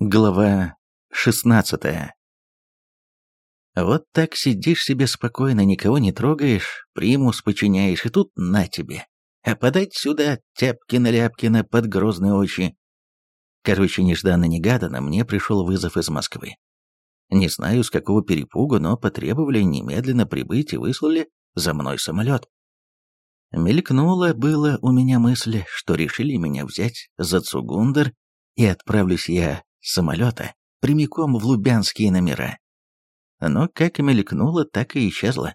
Глава 16 Вот так сидишь себе спокойно, никого не трогаешь, примус подчиняешь, и тут на тебе. А подать сюда Тяпкина-Ляпкина под грозные очи. Короче, нежданно-негаданно мне пришел вызов из Москвы. Не знаю, с какого перепугу, но потребовали немедленно прибыть и выслали за мной самолет. Мелькнула было у меня мысль, что решили меня взять за Цугундер, и отправлюсь я самолета прямиком в лубянские номера. Но как мелькнуло, так и исчезло.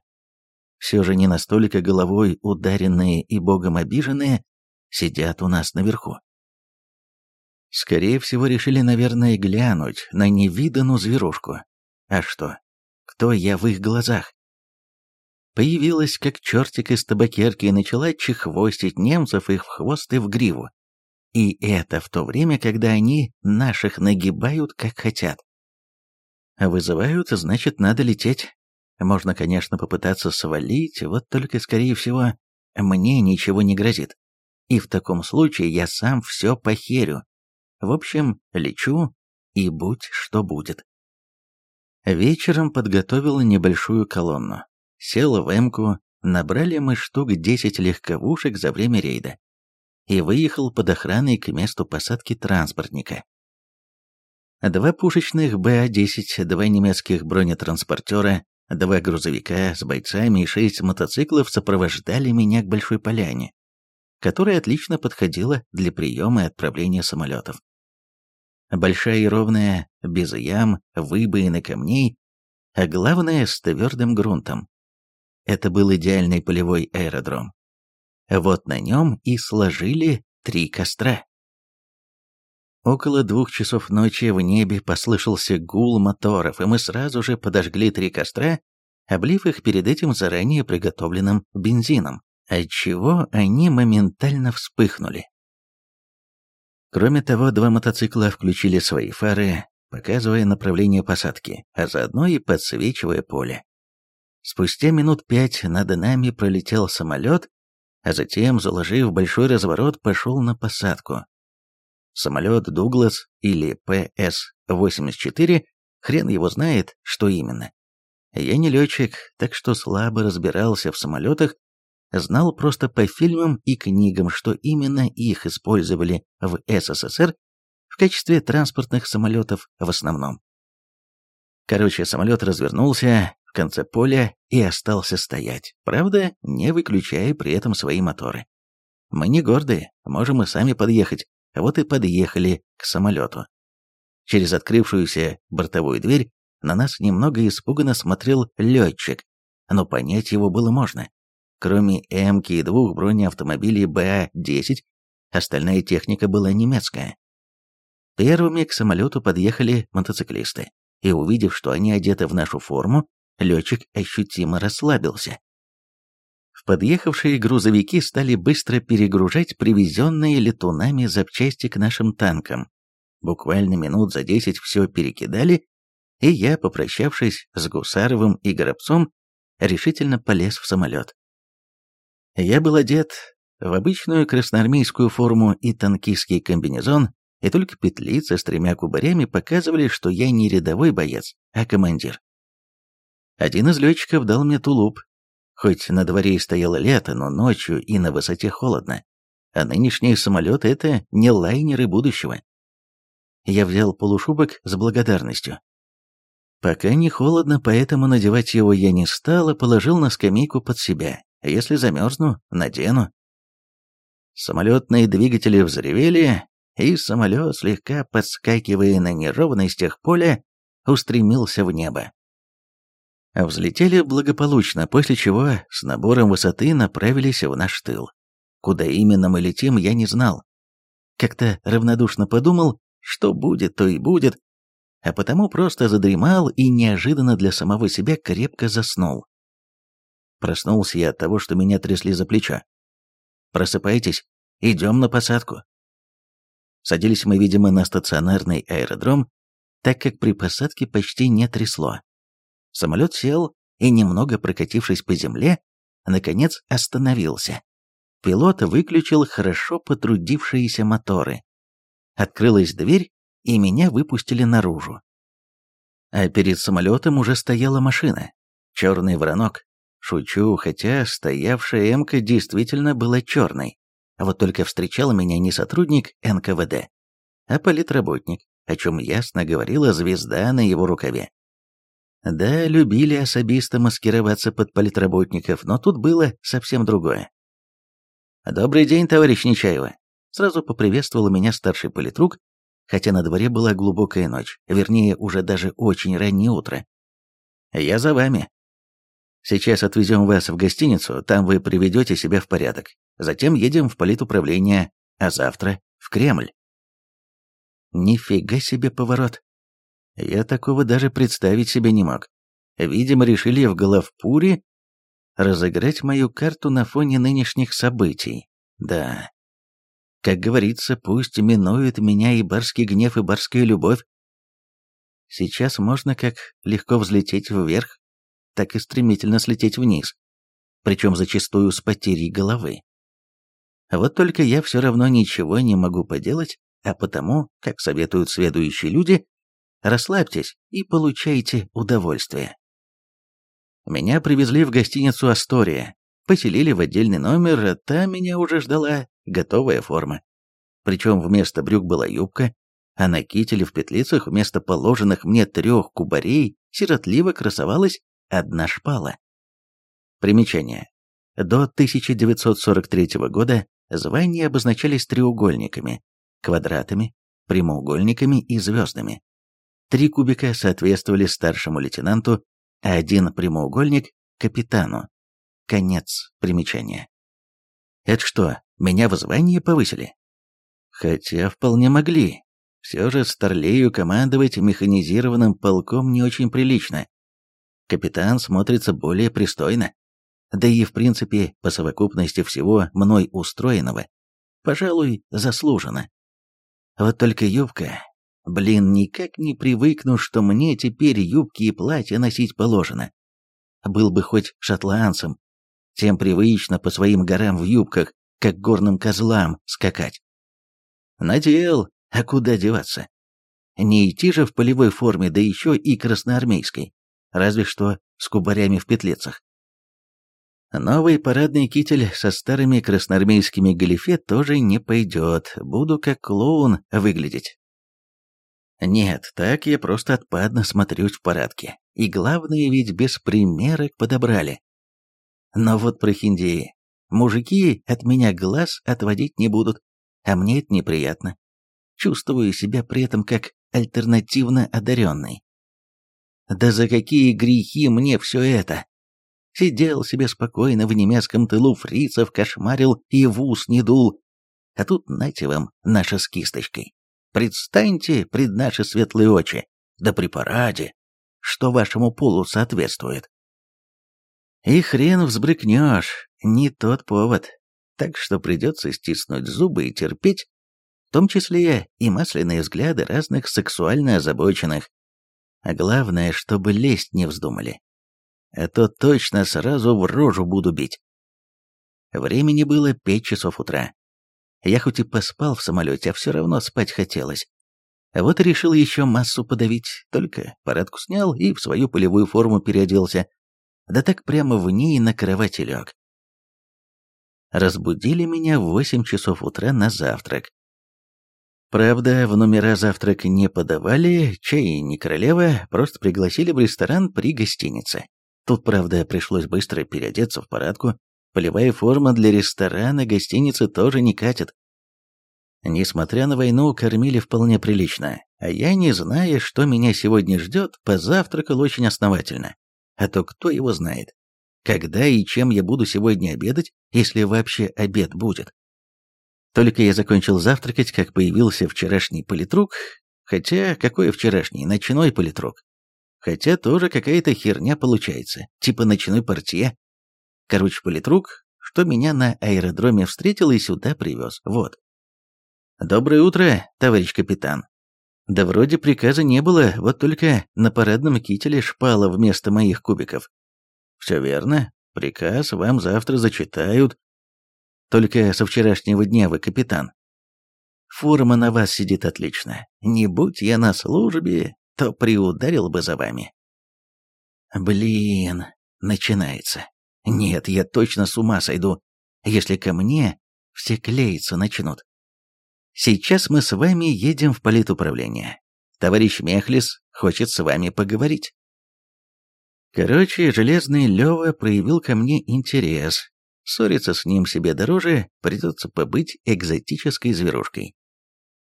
Все же не настолько головой ударенные и богом обиженные сидят у нас наверху. Скорее всего, решили, наверное, глянуть на невиданную зверушку. А что? Кто я в их глазах? Появилась, как чертик из табакерки, и начала чехвостить немцев их в хвост и в гриву. И это в то время, когда они наших нагибают, как хотят. Вызывают, значит, надо лететь. Можно, конечно, попытаться свалить, вот только, скорее всего, мне ничего не грозит. И в таком случае я сам все похерю. В общем, лечу, и будь что будет. Вечером подготовил небольшую колонну. Сел в эмку, набрали мы штук 10 легковушек за время рейда и выехал под охраной к месту посадки транспортника. Два пушечных БА-10, два немецких бронетранспортера, два грузовика с бойцами и шесть мотоциклов сопровождали меня к Большой Поляне, которая отлично подходила для приема и отправления самолетов. Большая и ровная, без ям, выбоин и камней, а главное с твердым грунтом. Это был идеальный полевой аэродром. Вот на нем и сложили три костра. Около двух часов ночи в небе послышался гул моторов, и мы сразу же подожгли три костра, облив их перед этим заранее приготовленным бензином, отчего они моментально вспыхнули. Кроме того, два мотоцикла включили свои фары, показывая направление посадки, а заодно и подсвечивая поле. Спустя минут пять над нами пролетел самолет, а затем, заложив большой разворот, пошел на посадку. Самолет «Дуглас» или ПС-84, хрен его знает, что именно. Я не летчик, так что слабо разбирался в самолетах, знал просто по фильмам и книгам, что именно их использовали в СССР в качестве транспортных самолетов в основном. Короче, самолет развернулся, в конце поля и остался стоять, правда, не выключая при этом свои моторы. Мы не гордые, можем и сами подъехать, вот и подъехали к самолету. Через открывшуюся бортовую дверь на нас немного испуганно смотрел летчик, но понять его было можно. Кроме М-ки и двух бронеавтомобилей БА-10, остальная техника была немецкая. Первыми к самолету подъехали мотоциклисты, и увидев, что они одеты в нашу форму, летчик ощутимо расслабился. В подъехавшие грузовики стали быстро перегружать привезенные летунами запчасти к нашим танкам. Буквально минут за десять все перекидали, и я, попрощавшись с Гусаровым и Горобцом, решительно полез в самолет. Я был одет в обычную красноармейскую форму и танкистский комбинезон, и только петлицы с тремя кубарями показывали, что я не рядовой боец, а командир. Один из летчиков дал мне тулуп. Хоть на дворе и стояло лето, но ночью и на высоте холодно. А нынешние самолеты — это не лайнеры будущего. Я взял полушубок с благодарностью. Пока не холодно, поэтому надевать его я не стал, и положил на скамейку под себя. Если замерзну, надену. Самолетные двигатели взревели, и самолет, слегка подскакивая на неровностях поля, устремился в небо. Взлетели благополучно, после чего с набором высоты направились в наш тыл. Куда именно мы летим, я не знал. Как-то равнодушно подумал, что будет, то и будет, а потому просто задремал и неожиданно для самого себя крепко заснул. Проснулся я от того, что меня трясли за плечо. «Просыпайтесь, идем на посадку». Садились мы, видимо, на стационарный аэродром, так как при посадке почти не трясло. Самолет сел и, немного прокатившись по земле, наконец остановился. Пилот выключил хорошо потрудившиеся моторы. Открылась дверь, и меня выпустили наружу. А перед самолетом уже стояла машина. Черный воронок. Шучу, хотя стоявшая «Эмка» действительно была черной. Вот только встречал меня не сотрудник НКВД, а политработник, о чем ясно говорила звезда на его рукаве. Да, любили особисто маскироваться под политработников, но тут было совсем другое. «Добрый день, товарищ Нечаева!» Сразу поприветствовал меня старший политрук, хотя на дворе была глубокая ночь, вернее, уже даже очень раннее утро. «Я за вами. Сейчас отвезем вас в гостиницу, там вы приведете себя в порядок. Затем едем в политуправление, а завтра в Кремль». Нифига себе поворот. Я такого даже представить себе не мог. Видимо, решили в Головпуре разыграть мою карту на фоне нынешних событий. Да. Как говорится, пусть минует меня и барский гнев, и барская любовь. Сейчас можно как легко взлететь вверх, так и стремительно слететь вниз, причем зачастую с потерей головы. Вот только я все равно ничего не могу поделать, а потому, как советуют следующие люди, Расслабьтесь и получайте удовольствие. Меня привезли в гостиницу «Астория», поселили в отдельный номер, а там меня уже ждала готовая форма. Причем вместо брюк была юбка, а на кителе в петлицах вместо положенных мне трех кубарей сиротливо красовалась одна шпала. Примечание. До 1943 года звания обозначались треугольниками, квадратами, прямоугольниками и звездами. Три кубика соответствовали старшему лейтенанту, а один прямоугольник – капитану. Конец примечания. Это что, меня в звании повысили? Хотя вполне могли. Все же Старлею командовать механизированным полком не очень прилично. Капитан смотрится более пристойно. Да и в принципе, по совокупности всего мной устроенного, пожалуй, заслуженно. Вот только юбка Блин, никак не привыкну, что мне теперь юбки и платья носить положено. Был бы хоть шотландцем, тем привычно по своим горам в юбках, как горным козлам, скакать. Надел, а куда деваться? Не идти же в полевой форме, да еще и красноармейской, разве что с кубарями в петлицах. Новый парадный китель со старыми красноармейскими галифе тоже не пойдет, буду как клоун выглядеть. Нет, так я просто отпадно смотрюсь в парадке. И главное, ведь без примерок подобрали. Но вот про хиндеи. Мужики от меня глаз отводить не будут, а мне это неприятно. Чувствую себя при этом как альтернативно одаренный. Да за какие грехи мне все это? Сидел себе спокойно в немецком тылу фрицев, кошмарил и в ус не дул. А тут нате вам наша с кисточкой. Предстаньте пред наши светлые очи, да при параде, что вашему полу соответствует. И хрен взбрыкнешь, не тот повод, так что придется стиснуть зубы и терпеть, в том числе и масляные взгляды разных сексуально озабоченных. А главное, чтобы лезть не вздумали. А то точно сразу в рожу буду бить. Времени было пять часов утра. Я хоть и поспал в самолете, а все равно спать хотелось. Вот и решил еще массу подавить, только парадку снял и в свою полевую форму переоделся. Да так прямо в ней на кровати лег. Разбудили меня в восемь часов утра на завтрак. Правда, в номера завтрак не подавали, чай не королева, просто пригласили в ресторан при гостинице. Тут, правда, пришлось быстро переодеться в парадку, Полевая форма для ресторана, гостиницы тоже не катит. Несмотря на войну, кормили вполне прилично, а я, не зная, что меня сегодня ждет, позавтракал очень основательно. А то кто его знает, когда и чем я буду сегодня обедать, если вообще обед будет. Только я закончил завтракать, как появился вчерашний политрук, хотя какой вчерашний, ночной политрук. Хотя тоже какая-то херня получается, типа ночной портье. Короче, политрук, что меня на аэродроме встретил и сюда привез. Вот. «Доброе утро, товарищ капитан». Да вроде приказа не было, вот только на парадном кителе шпала вместо моих кубиков. Все верно, приказ вам завтра зачитают. Только со вчерашнего дня вы капитан. Форма на вас сидит отлично. Не будь я на службе, то приударил бы за вами. Блин, начинается. Нет, я точно с ума сойду, если ко мне все клеиться начнут. Сейчас мы с вами едем в политуправление. Товарищ Мехлис хочет с вами поговорить. Короче, Железный Лёва проявил ко мне интерес. Ссориться с ним себе дороже, придется побыть экзотической зверушкой.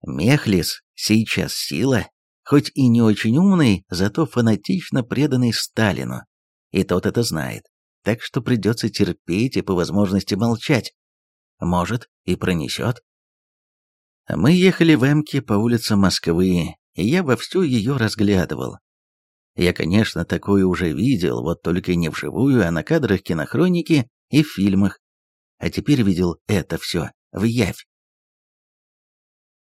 Мехлис сейчас сила, хоть и не очень умный, зато фанатично преданный Сталину. И тот это знает, так что придется терпеть и по возможности молчать. Может, и пронесет. Мы ехали в Эмке по улицам Москвы, и я вовсю ее разглядывал. Я, конечно, такое уже видел, вот только не вживую, а на кадрах кинохроники и в фильмах. А теперь видел это все, в явь.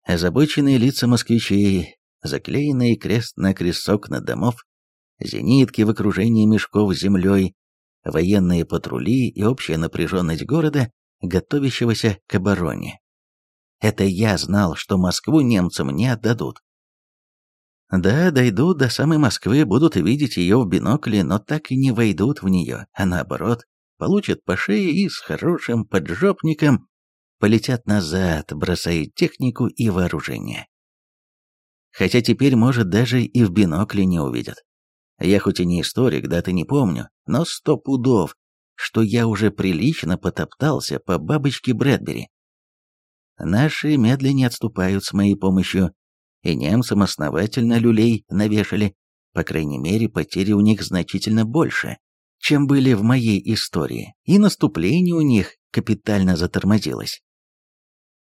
Озабоченные лица москвичей, заклеенные крест-накрест окна домов, зенитки в окружении мешков с землей, военные патрули и общая напряженность города, готовящегося к обороне. Это я знал, что Москву немцам не отдадут. Да, дойдут до самой Москвы, будут видеть ее в бинокле, но так и не войдут в нее, а наоборот, получат по шее и с хорошим поджопником полетят назад, бросая технику и вооружение. Хотя теперь, может, даже и в бинокле не увидят. Я хоть и не историк, даты не помню, но сто пудов, что я уже прилично потоптался по бабочке Брэдбери. Наши медленнее отступают с моей помощью, и немцам основательно люлей навешали. По крайней мере, потери у них значительно больше, чем были в моей истории, и наступление у них капитально затормозилось.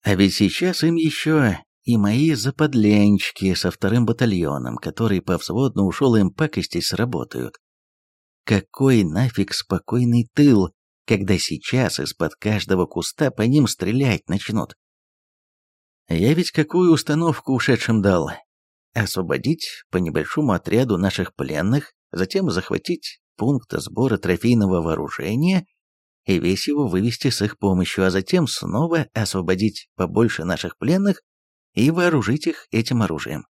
А ведь сейчас им еще и мои заподленчики со вторым батальоном, который повзводно ушел им пакостей, сработают. Какой нафиг спокойный тыл, когда сейчас из-под каждого куста по ним стрелять начнут? Я ведь какую установку ушедшим дал? Освободить по небольшому отряду наших пленных, затем захватить пункт сбора трофейного вооружения и весь его вывести с их помощью, а затем снова освободить побольше наших пленных и вооружить их этим оружием.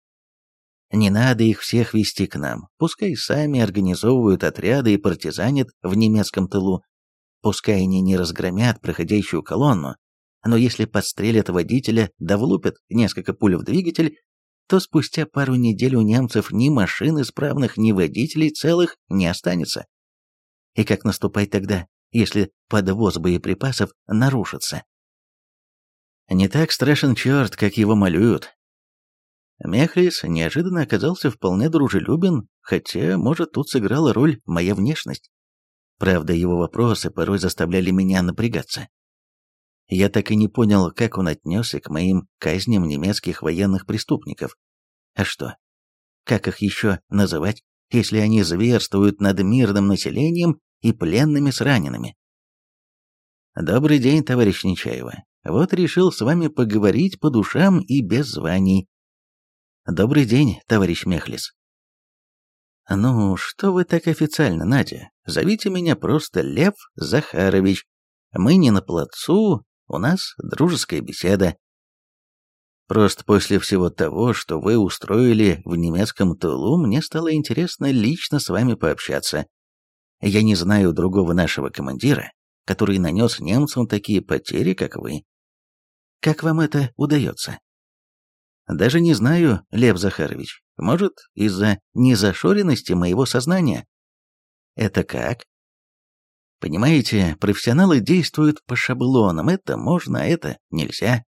Не надо их всех вести к нам, пускай сами организовывают отряды и партизанят в немецком тылу, пускай они не разгромят проходящую колонну, но если подстрелят водителя да влупят несколько пуль в двигатель, то спустя пару недель у немцев ни машин исправных, ни водителей целых не останется. И как наступать тогда? если подвоз боеприпасов нарушится. Не так страшен черт, как его малюют. Мехлис неожиданно оказался вполне дружелюбен, хотя, может, тут сыграла роль моя внешность. Правда, его вопросы порой заставляли меня напрягаться. Я так и не понял, как он отнесся к моим казням немецких военных преступников. А что? Как их еще называть, если они зверствуют над мирным населением и пленными с ранеными. Добрый день, товарищ Нечаева. Вот решил с вами поговорить по душам и без званий. Добрый день, товарищ Мехлис. Ну, что вы так официально, Надя? Зовите меня просто Лев Захарович. Мы не на плацу, у нас дружеская беседа. Просто после всего того, что вы устроили в немецком тылу, мне стало интересно лично с вами пообщаться. Я не знаю другого нашего командира, который нанес немцам такие потери, как вы. Как вам это удается? Даже не знаю, Лев Захарович. Может, из-за незашоренности моего сознания? Это как? Понимаете, профессионалы действуют по шаблонам. Это можно, а это нельзя.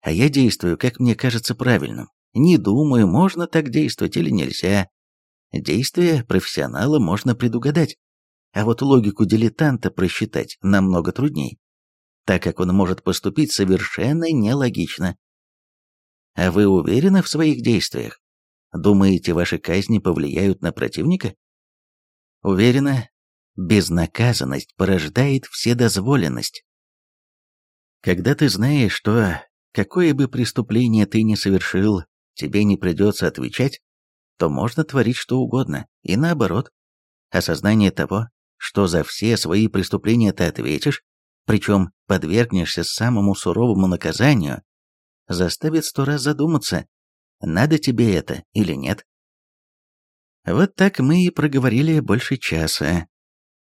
А я действую, как мне кажется правильным. Не думаю, можно так действовать или нельзя. Действия профессионала можно предугадать. А вот логику дилетанта просчитать намного трудней, так как он может поступить совершенно нелогично. А вы уверены в своих действиях? Думаете, ваши казни повлияют на противника? Уверена, безнаказанность порождает вседозволенность. Когда ты знаешь, что какое бы преступление ты ни совершил, тебе не придется отвечать, то можно творить что угодно, и наоборот. Осознание того, что за все свои преступления ты ответишь, причем подвергнешься самому суровому наказанию, заставит сто раз задуматься, надо тебе это или нет. Вот так мы и проговорили больше часа.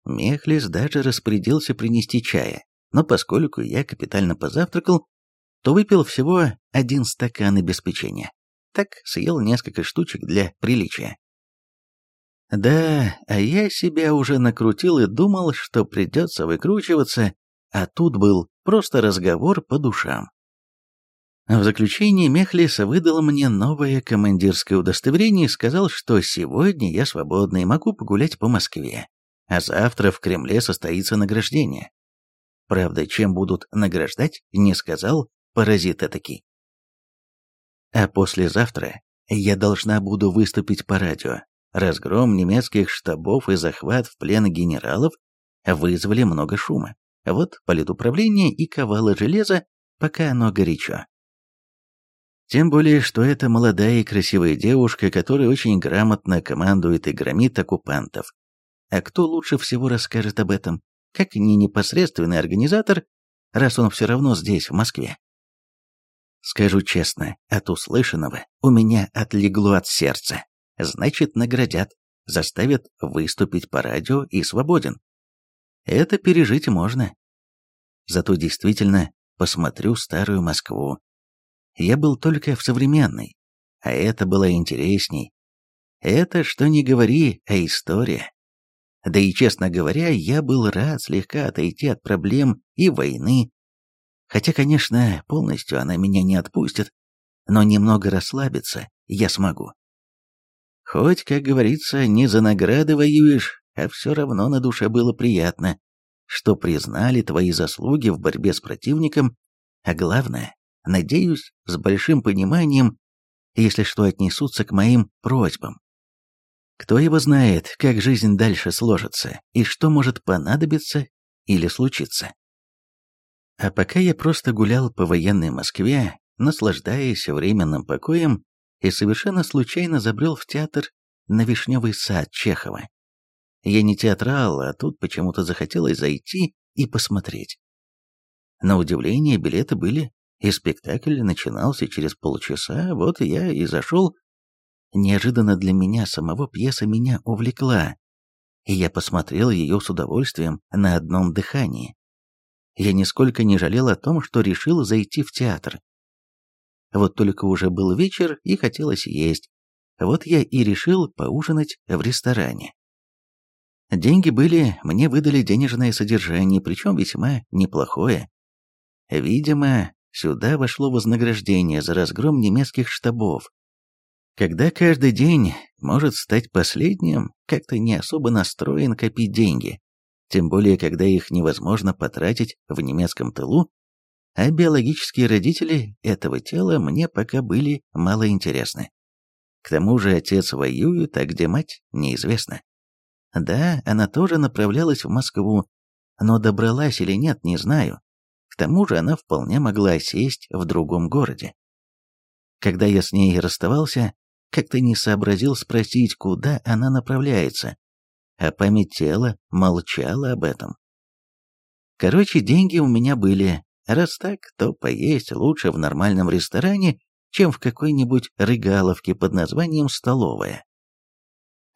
Мехлис даже распорядился принести чая, но поскольку я капитально позавтракал, то выпил всего один стакан обеспечения. Так съел несколько штучек для приличия. Да, а я себя уже накрутил и думал, что придется выкручиваться, а тут был просто разговор по душам. В заключение Мехлис выдал мне новое командирское удостоверение и сказал, что сегодня я свободный и могу погулять по Москве, а завтра в Кремле состоится награждение. Правда, чем будут награждать, не сказал паразит этакий. А послезавтра я должна буду выступить по радио. Разгром немецких штабов и захват в плен генералов вызвали много шума. Вот политуправление и ковало железа, пока оно горячо. Тем более, что это молодая и красивая девушка, которая очень грамотно командует и громит оккупантов. А кто лучше всего расскажет об этом, как не непосредственный организатор, раз он все равно здесь, в Москве? Скажу честно, от услышанного у меня отлегло от сердца. Значит, наградят, заставят выступить по радио и свободен. Это пережить можно. Зато действительно посмотрю старую Москву. Я был только в современной, а это было интересней. Это, что не говори, а история. Да и, честно говоря, я был рад слегка отойти от проблем и войны. Хотя, конечно, полностью она меня не отпустит, но немного расслабиться я смогу. Хоть, как говорится, не за награды воюешь, а все равно на душе было приятно, что признали твои заслуги в борьбе с противником, а главное, надеюсь, с большим пониманием, если что отнесутся к моим просьбам. Кто его знает, как жизнь дальше сложится, и что может понадобиться или случиться. А пока я просто гулял по военной Москве, наслаждаясь временным покоем, и совершенно случайно забрел в театр на Вишневый сад Чехова. Я не театрал, а тут почему-то захотелось зайти и посмотреть. На удивление, билеты были, и спектакль начинался через полчаса, вот я и зашел Неожиданно для меня самого пьеса меня увлекла, и я посмотрел ее с удовольствием на одном дыхании. Я нисколько не жалел о том, что решил зайти в театр. Вот только уже был вечер и хотелось есть. Вот я и решил поужинать в ресторане. Деньги были, мне выдали денежное содержание, причем весьма неплохое. Видимо, сюда вошло вознаграждение за разгром немецких штабов, когда каждый день может стать последним, как-то не особо настроен копить деньги, тем более когда их невозможно потратить в немецком тылу, а биологические родители этого тела мне пока были мало интересны. К тому же отец воюет, а где мать, неизвестно. Да, она тоже направлялась в Москву, но добралась или нет, не знаю. К тому же она вполне могла сесть в другом городе. Когда я с ней расставался, как-то не сообразил спросить, куда она направляется, а память тела молчала об этом. Короче, деньги у меня были, раз так, то поесть лучше в нормальном ресторане, чем в какой-нибудь рыгаловке под названием «Столовая».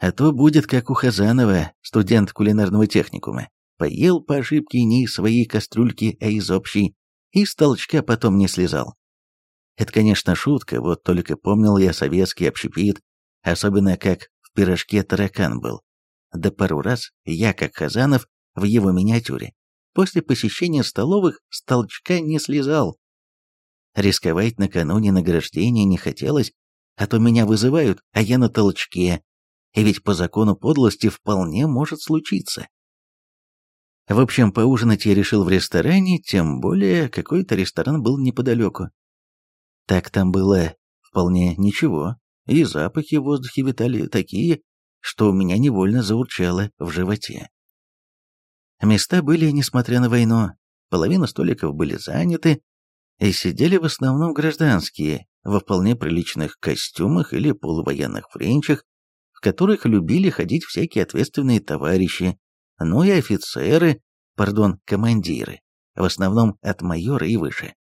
А то будет как у Хазанова, студент кулинарного техникума. Поел по ошибке не из своей кастрюльки, а из общей, и с толчка потом не слезал. Это, конечно, шутка, вот только помнил я советский общепит, особенно как в пирожке таракан был. Да пару раз я, как Хазанов, в его миниатюре, после посещения столовых с толчка не слезал. Рисковать накануне награждения не хотелось, а то меня вызывают, а я на толчке. И ведь по закону подлости вполне может случиться. В общем, поужинать я решил в ресторане, тем более какой-то ресторан был неподалеку. Так там было вполне ничего, и запахи в воздухе витали такие, что у меня невольно заурчало в животе. Места были, несмотря на войну, половина столиков были заняты, и сидели в основном гражданские, во вполне приличных костюмах или полувоенных френчах, которых любили ходить всякие ответственные товарищи, ну и офицеры, пардон, командиры, в основном от майора и выше.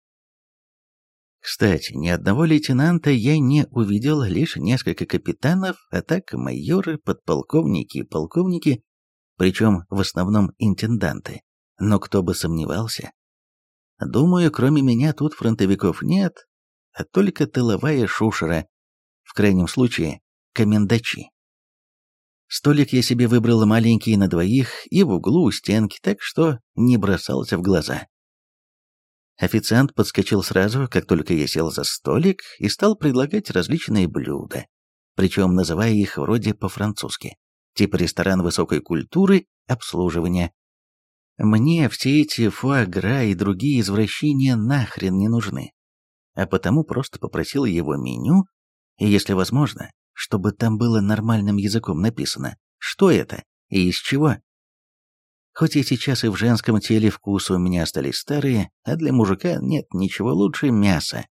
Кстати, ни одного лейтенанта я не увидел, лишь несколько капитанов, а так майоры, подполковники и полковники, причем в основном интенданты. Но кто бы сомневался. Думаю, кроме меня тут фронтовиков нет, а только тыловая шушера, в крайнем случае, комендачи. Столик я себе выбрал маленький на двоих и в углу у стенки, так что не бросался в глаза. Официант подскочил сразу, как только я сел за столик, и стал предлагать различные блюда, причем называя их вроде по-французски, типа ресторан высокой культуры, обслуживания. Мне все эти фуагра и другие извращения нахрен не нужны, а потому просто попросил его меню, и если возможно, чтобы там было нормальным языком написано, что это и из чего. Хоть и сейчас и в женском теле вкусы у меня остались старые, а для мужика нет ничего лучше мяса.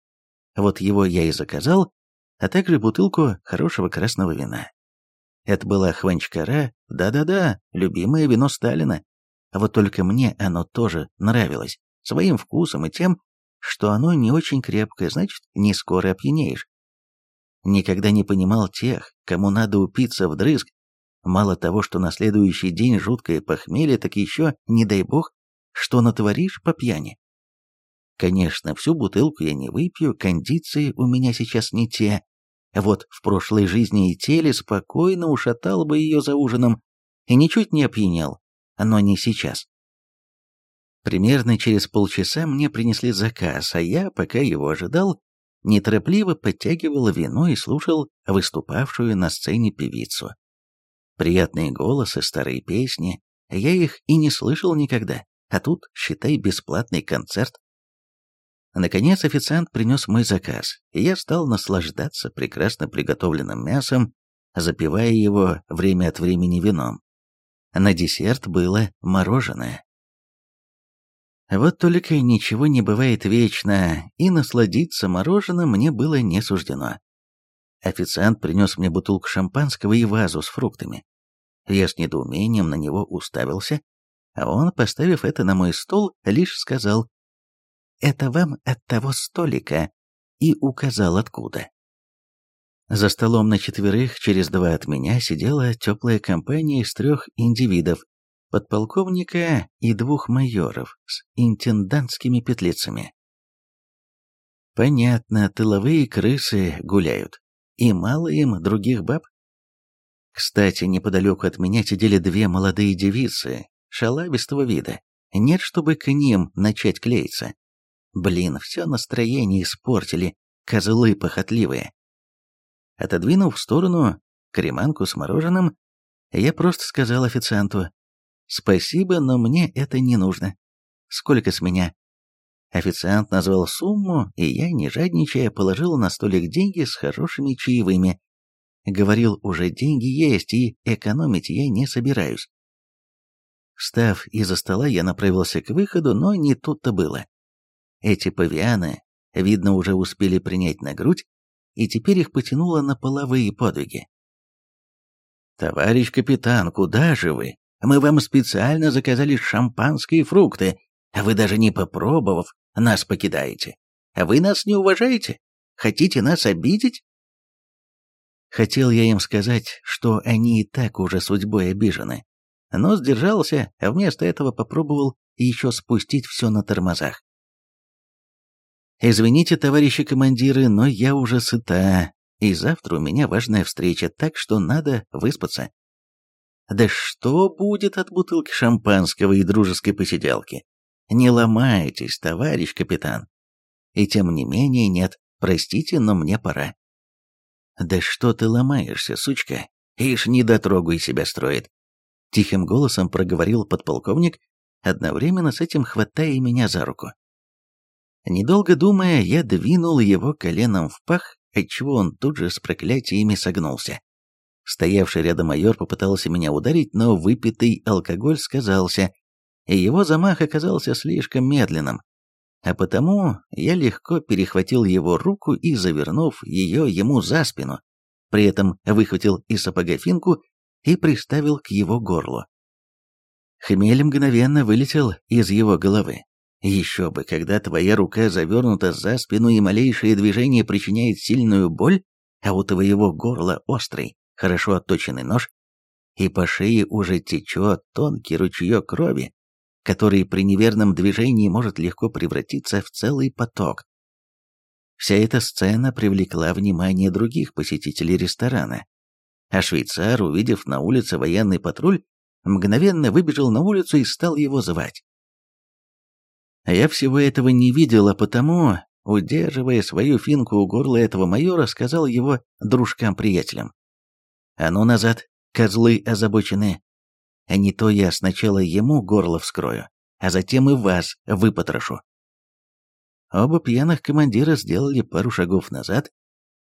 Вот его я и заказал, а также бутылку хорошего красного вина. Это была хванчкара, да-да-да, любимое вино Сталина. Вот только мне оно тоже нравилось, своим вкусом и тем, что оно не очень крепкое, значит, не скоро опьянеешь. Никогда не понимал тех, кому надо упиться вдрызг, Мало того, что на следующий день жуткое похмелье, так еще, не дай бог, что натворишь по пьяни. Конечно, всю бутылку я не выпью, кондиции у меня сейчас не те. Вот в прошлой жизни и теле спокойно ушатал бы ее за ужином и ничуть не опьянел, но не сейчас. Примерно через полчаса мне принесли заказ, а я, пока его ожидал, неторопливо подтягивал вино и слушал выступавшую на сцене певицу. Приятные голосы, старые песни. Я их и не слышал никогда. А тут, считай, бесплатный концерт. Наконец официант принес мой заказ, и я стал наслаждаться прекрасно приготовленным мясом, запивая его время от времени вином. На десерт было мороженое. Вот только ничего не бывает вечно, и насладиться мороженым мне было не суждено. Официант принес мне бутылку шампанского и вазу с фруктами. Я с недоумением на него уставился, а он, поставив это на мой стол, лишь сказал «Это вам от того столика» и указал откуда. За столом на четверых, через два от меня, сидела теплая компания из трех индивидов, подполковника и двух майоров с интендантскими петлицами. Понятно, тыловые крысы гуляют. И мало им других баб. Кстати, неподалеку от меня сидели две молодые девицы, шалавистого вида. Нет, чтобы к ним начать клеиться. Блин, все настроение испортили, козлы похотливые. Отодвинув в сторону креманку с мороженым, я просто сказал официанту, «Спасибо, но мне это не нужно. Сколько с меня?» Официант назвал сумму, и я, не жадничая, положил на столик деньги с хорошими чаевыми. Говорил, уже деньги есть, и экономить я не собираюсь. Встав из-за стола, я направился к выходу, но не тут-то было. Эти павианы, видно, уже успели принять на грудь, и теперь их потянуло на половые подвиги. «Товарищ капитан, куда же вы? Мы вам специально заказали шампанское и фрукты, а вы даже не попробовав, нас покидаете. А вы нас не уважаете? Хотите нас обидеть? Хотел я им сказать, что они и так уже судьбой обижены, но сдержался, а вместо этого попробовал еще спустить все на тормозах. «Извините, товарищи командиры, но я уже сыта, и завтра у меня важная встреча, так что надо выспаться». «Да что будет от бутылки шампанского и дружеской посиделки? Не ломайтесь, товарищ капитан. И тем не менее нет, простите, но мне пора. Да что ты ломаешься, сучка? Ишь, не дотрогуй себя строит. Тихим голосом проговорил подполковник, одновременно с этим хватая меня за руку. Недолго думая, я двинул его коленом в пах, отчего он тут же с проклятиями согнулся. Стоявший рядом майор попытался меня ударить, но выпитый алкоголь сказался, и его замах оказался слишком медленным, а потому я легко перехватил его руку и, завернув ее ему за спину, при этом выхватил из сапога финку и приставил к его горлу. Хмель мгновенно вылетел из его головы, Еще бы, когда твоя рука завернута за спину и малейшее движение причиняет сильную боль, а у твоего горла острый, хорошо отточенный нож, и по шее уже течет тонкий ручеек крови, который при неверном движении может легко превратиться в целый поток. Вся эта сцена привлекла внимание других посетителей ресторана, а швейцар, увидев на улице военный патруль, мгновенно выбежал на улицу и стал его звать. Я всего этого не видел, а потому, удерживая свою финку у горла этого майора, сказал его дружкам-приятелям. «А ну назад, козлы озабоченные! А не то я сначала ему горло вскрою, а затем и вас выпотрошу». Оба пьяных командира сделали пару шагов назад,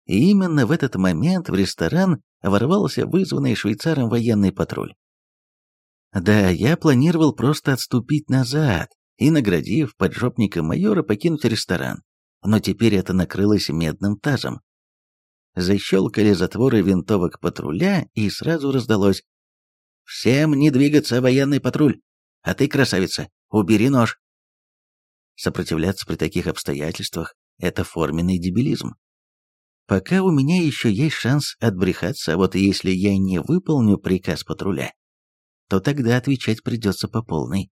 и именно в этот момент в ресторан ворвался вызванный швейцаром военный патруль. Да, я планировал просто отступить назад и, наградив поджопника майора, покинуть ресторан, но теперь это накрылось медным тазом. Защелкали затворы винтовок патруля, и сразу раздалось. «Всем не двигаться, военный патруль! А ты, красавица, убери нож!» Сопротивляться при таких обстоятельствах – это форменный дебилизм. Пока у меня еще есть шанс отбрехаться, а вот если я не выполню приказ патруля, то тогда отвечать придется по полной.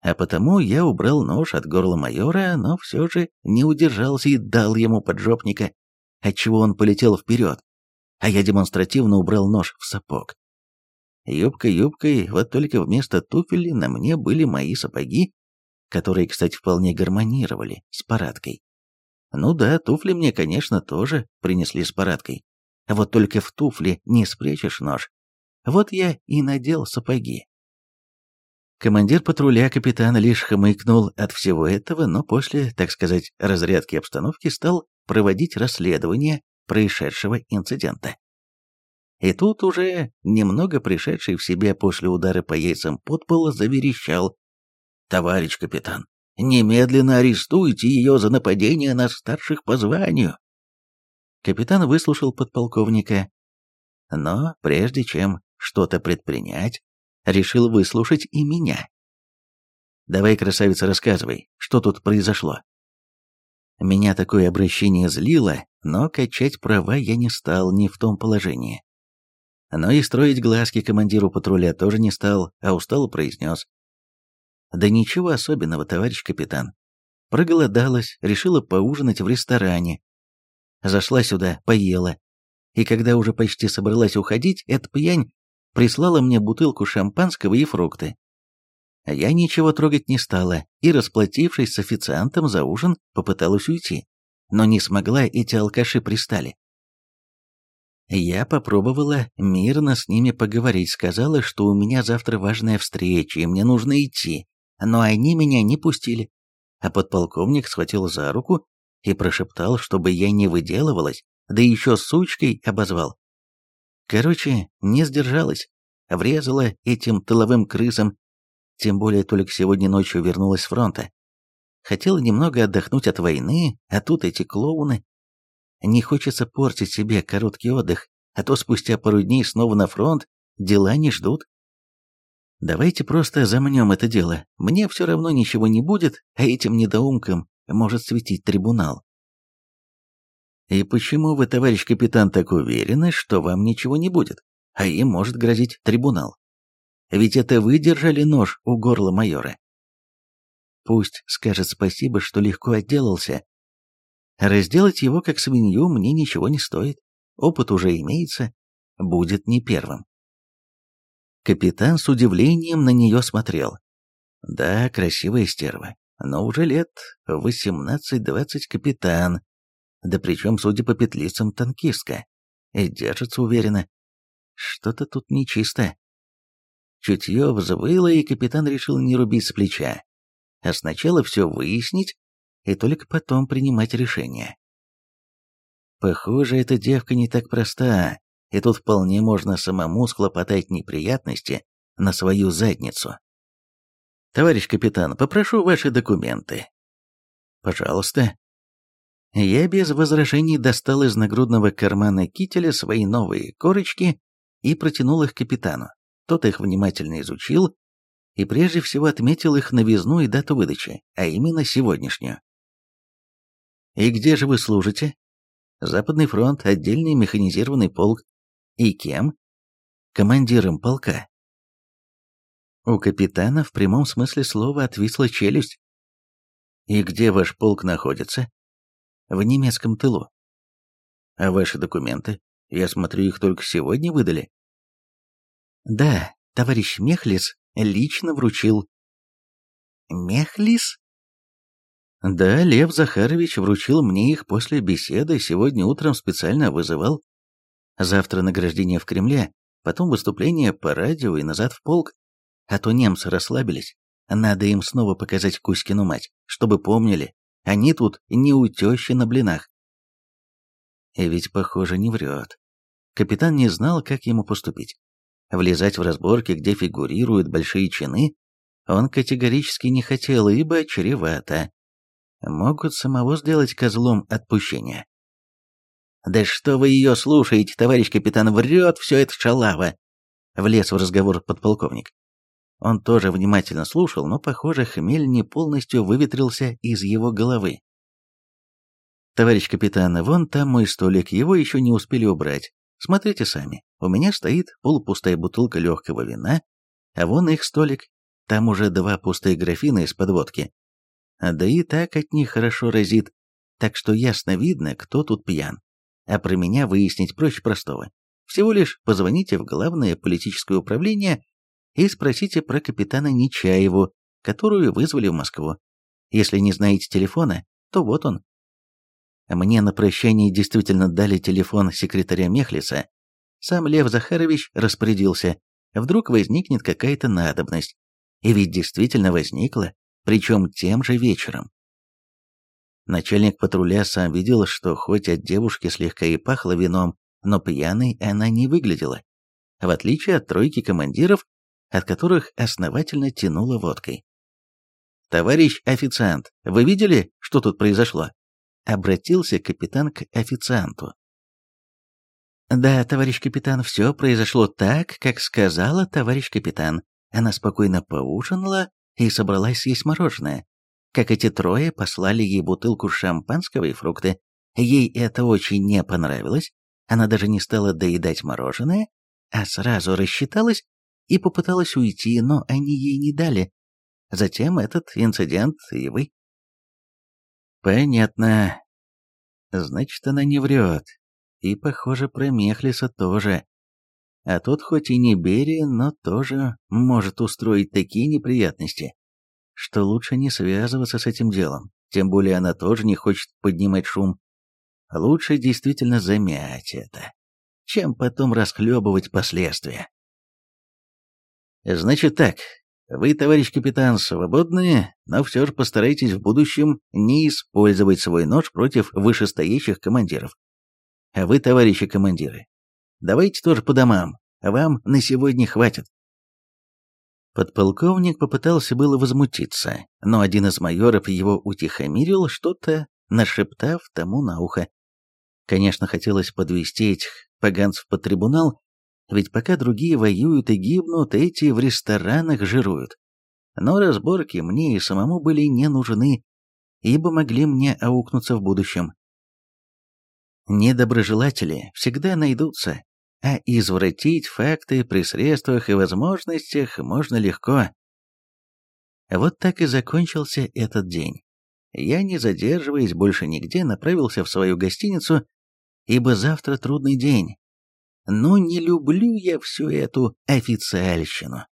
А потому я убрал нож от горла майора, но все же не удержался и дал ему поджопника, отчего он полетел вперед, а я демонстративно убрал нож в сапог. Юбка юбкой, вот только вместо туфель на мне были мои сапоги, которые, кстати, вполне гармонировали с парадкой. Ну да, туфли мне, конечно, тоже принесли с парадкой. Вот только в туфли не спрячешь нож. Вот я и надел сапоги. Командир патруля капитан лишь хмыкнул от всего этого, но после, так сказать, разрядки обстановки стал проводить расследование происшедшего инцидента. И тут уже, немного пришедший в себя после удара по яйцам подпола, заверещал. «Товарищ капитан, Немедленно арестуйте ее за нападение на старших по званию. Капитан выслушал подполковника, но прежде чем что-то предпринять, решил выслушать и меня. «Давай, красавица, рассказывай, что тут произошло?» Меня такое обращение злило, но качать права я не стал ни в том положении. Но и строить глазки командиру патруля тоже не стал, а устало произнес. Да ничего особенного, товарищ капитан. Проголодалась, решила поужинать в ресторане. Зашла сюда, поела. И когда уже почти собралась уходить, эта пьянь прислала мне бутылку шампанского и фрукты. Я ничего трогать не стала и, расплатившись с официантом за ужин, попыталась уйти. Но не смогла, эти алкаши пристали. Я попробовала мирно с ними поговорить, сказала, что у меня завтра важная встреча, и мне нужно идти но они меня не пустили. А подполковник схватил за руку и прошептал, чтобы я не выделывалась, да еще сучкой обозвал. Короче, не сдержалась, врезала этим тыловым крысам, тем более только сегодня ночью вернулась с фронта. Хотела немного отдохнуть от войны, а тут эти клоуны. Не хочется портить себе короткий отдых, а то спустя пару дней снова на фронт, дела не ждут. Давайте просто замнем это дело. Мне все равно ничего не будет, а этим недоумкам может светить трибунал. И почему вы, товарищ капитан, так уверены, что вам ничего не будет, а им может грозить трибунал? Ведь это вы держали нож у горла майора. Пусть скажет спасибо, что легко отделался. Разделать его как свинью мне ничего не стоит. Опыт уже имеется, будет не первым. Капитан с удивлением на нее смотрел. Да, красивая стерва, но уже лет восемнадцать-двадцать капитан, да причем, судя по петлицам, танкистка, и держится уверенно. Что-то тут нечисто. Чутье взвыло, и капитан решил не рубить с плеча, а сначала все выяснить и только потом принимать решение. Похоже, эта девка не так проста, и тут вполне можно самому схлопотать неприятности на свою задницу. Товарищ капитан, попрошу ваши документы. Пожалуйста. Я без возражений достал из нагрудного кармана кителя свои новые корочки и протянул их капитану. Тот их внимательно изучил, и прежде всего отметил их новизну и дату выдачи, а именно сегодняшнюю. «И где же вы служите?» «Западный фронт, отдельный механизированный полк». «И кем?» «Командиром полка». У капитана в прямом смысле слова отвисла челюсть. «И где ваш полк находится?» «В немецком тылу». «А ваши документы? Я смотрю, их только сегодня выдали». «Да, товарищ Мехлис лично вручил». «Мехлис?» «Да, Лев Захарович вручил мне их после беседы, сегодня утром специально вызывал. Завтра награждение в Кремле, потом выступление по радио и назад в полк. А то немцы расслабились. Надо им снова показать Кузькину мать, чтобы помнили, они тут не у тещи на блинах. И ведь, похоже, не врет. Капитан не знал, как ему поступить. Влезать в разборки, где фигурируют большие чины, он категорически не хотел, ибо чревато. Могут самого сделать козлом отпущения. «Да что вы ее слушаете, товарищ капитан, врет все это шалава!» Влез в разговор подполковник. Он тоже внимательно слушал, но, похоже, хмель не полностью выветрился из его головы. «Товарищ капитан, вон там мой столик, его еще не успели убрать. Смотрите сами, у меня стоит полупустая бутылка легкого вина, а вон их столик, там уже два пустые графина из подводки. Да и так от них хорошо разит, так что ясно видно, кто тут пьян. А про меня выяснить проще простого. Всего лишь позвоните в главное политическое управление и спросите про капитана Нечаеву, которую вызвали в Москву. Если не знаете телефона, то вот он. Мне на прощание действительно дали телефон секретаря Мехлиса. Сам Лев Захарович распорядился, вдруг возникнет какая-то надобность. И ведь действительно возникла, причем тем же вечером. Начальник патруля сам видел, что хоть от девушки слегка и пахло вином, но пьяной она не выглядела. В отличие от тройки командиров, от которых основательно тянуло водкой. «Товарищ официант, вы видели, что тут произошло?» Обратился капитан к официанту. «Да, товарищ капитан, все произошло так, как сказала товарищ капитан. Она спокойно поужинала и собралась съесть мороженое. Как эти трое послали ей бутылку шампанского и фрукты. Ей это очень не понравилось. Она даже не стала доедать мороженое, а сразу рассчиталась и попыталась уйти, но они ей не дали. Затем этот инцидент и вы. Понятно. Значит, она не врет. И, похоже, про Мехлиса тоже. А тот хоть и не Берия, но тоже может устроить такие неприятности, что лучше не связываться с этим делом. Тем более она тоже не хочет поднимать шум. Лучше действительно замять это, чем потом расхлебывать последствия. Значит так, вы, товарищ капитан, свободны, но все же постарайтесь в будущем не использовать свой нож против вышестоящих командиров. А вы, товарищи командиры, давайте тоже по домам, вам на сегодня хватит. Подполковник попытался было возмутиться, но один из майоров его утихомирил, что-то нашептав тому на ухо. Конечно, хотелось подвести этих поганцев под трибунал, ведь пока другие воюют и гибнут, эти в ресторанах жируют. Но разборки мне и самому были не нужны, ибо могли мне аукнуться в будущем. Недоброжелатели всегда найдутся, а извратить факты при средствах и возможностях можно легко. Вот так и закончился этот день. Я, не задерживаясь больше нигде, направился в свою гостиницу, ибо завтра трудный день, но не люблю я всю эту официальщину.